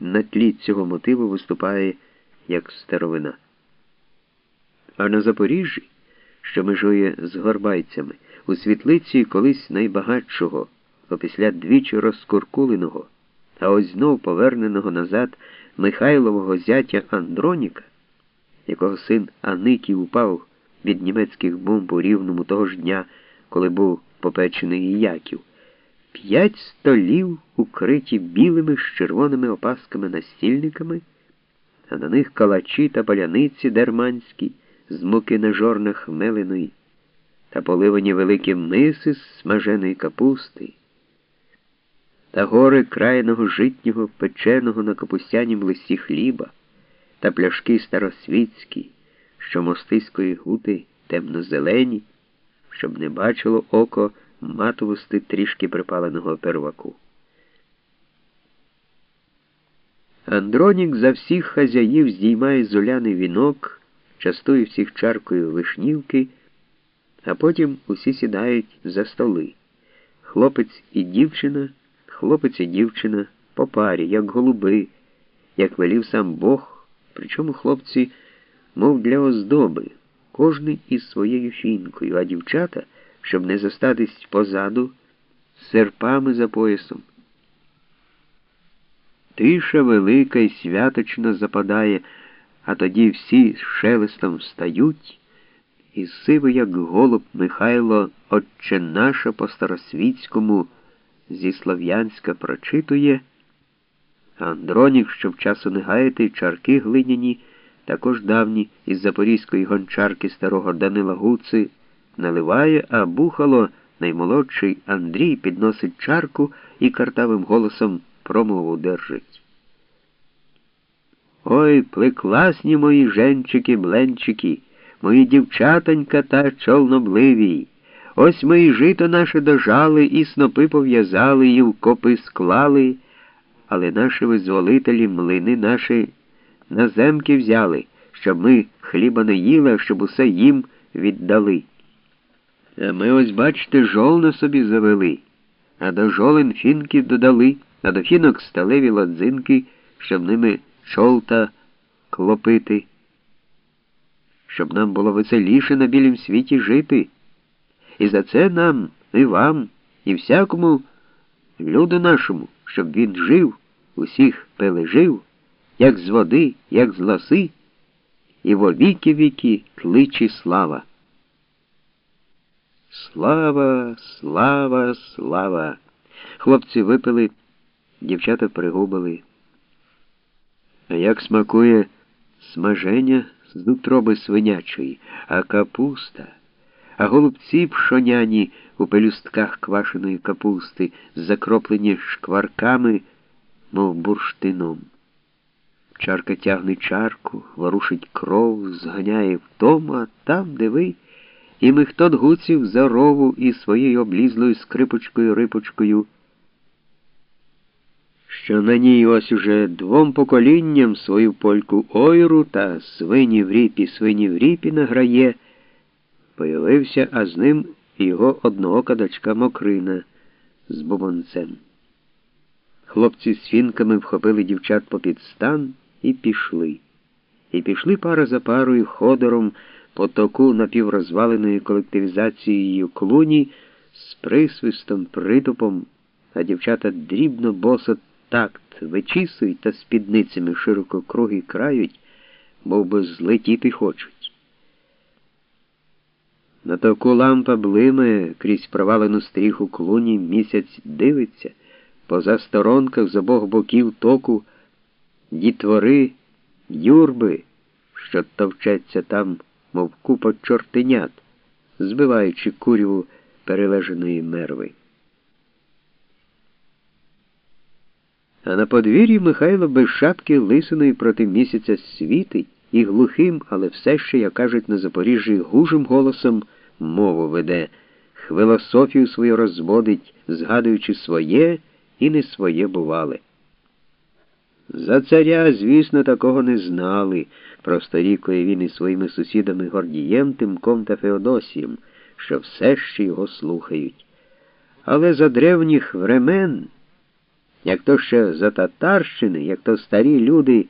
на тлі цього мотиву виступає як старовина. А на Запоріжжі, що межує з горбайцями, у світлиці колись найбагатшого, опісля двічі розкуркуленого, а ось знов поверненого назад Михайлового зятя Андроніка, якого син Аники упав від німецьких бомб у рівному того ж дня, коли був попечений Яків. П'ять столів, укриті білими з червоними опасками настільниками, а на них калачі та паляниці дерманські з муки на жорнах мелиної та поливані великі миси з смаженої капусти, та гори крайного житнього, печеного на капустянім листі хліба, та пляшки старосвітські, що мостиської гути темно-зелені, щоб не бачило око матовости трішки припаленого перваку. Андронік за всіх хазяїв здіймає золяний вінок, частує всіх чаркою вишнівки, а потім усі сідають за столи. Хлопець і дівчина, хлопець і дівчина по парі, як голуби, як велів сам Бог, причому хлопці, мов для оздоби, кожний із своєю фінкою, а дівчата щоб не зостатись позаду, серпами за поясом. Тиша велика і святочно западає, а тоді всі з шелестом встають, і сивий, як голуб Михайло, Отче наша по старосвітському зі Слов'янська прочитує, Андронік, щоб часу не гаяти, чарки глиняні, також давні із запорізької гончарки старого Данила Гуци наливає, а бухало наймолодший Андрій підносить чарку і картавим голосом промову держить. Ой, плекласні мої женчики, бленчики, мої дівчатонька та чолнобливі. Ось і жито наше дожали, і снопи пов'язали, і в копи склали, але наші визволителі млини наші на земки взяли, щоб ми хліба не їли, щоб усе їм віддали. А ми ось, бачите, жол на собі завели, а до жолин фінки додали, а до фінок сталеві ладзинки, щоб ними чолта клопити, щоб нам було веселіше на білім світі жити. І за це нам, і вам, і всякому люду нашому, щоб він жив, усіх пележив, як з води, як з лоси, і во віки віки тличі слава. Слава, слава, слава. Хлопці випили, дівчата пригубили. А як смакує смаження з утроби свинячої, а капуста, а голубці пшоняні у пелюстках квашеної капусти, закроплені шкварками, мов бурштином. Чарка тягне чарку, ворушить кров, зганяє втому, а там, де ви. І Михтот гуців за рову і своєю облізлою скрипочкою рипочкою, що на ній ось уже двом поколінням свою польку ойру та свині в ріпі, свині в ріпі награє, появився, а з ним його одноока дочка Мокрина з бубонцем. Хлопці з фінками вхопили дівчат попід стан і пішли. І пішли пара за парою ходором по току напіврозваленої колективізацією клуні з присвистом, притупом, а дівчата дрібно босо такт вичісують та спідницями широко круги крають, мов би злетіти хочуть. На току лампа блимає крізь провалену стріху клуні місяць дивиться, поза сторонках з обох боків току дітвори, юрби, що товчеться там мов купа чортенят, збиваючи куряву перележеної мерви. А на подвір'ї Михайло без шапки лисиної проти місяця світить і глухим, але все ще, як кажуть на Запоріжжі, гужим голосом мову веде, хвилософію свою розводить, згадуючи своє і не своє бувале. За царя, звісно, такого не знали, просторікує він із своїми сусідами Гордієм, Тимком та Феодосієм, що все ще його слухають. Але за древніх времен як то ще за Татарщини, як то старі люди.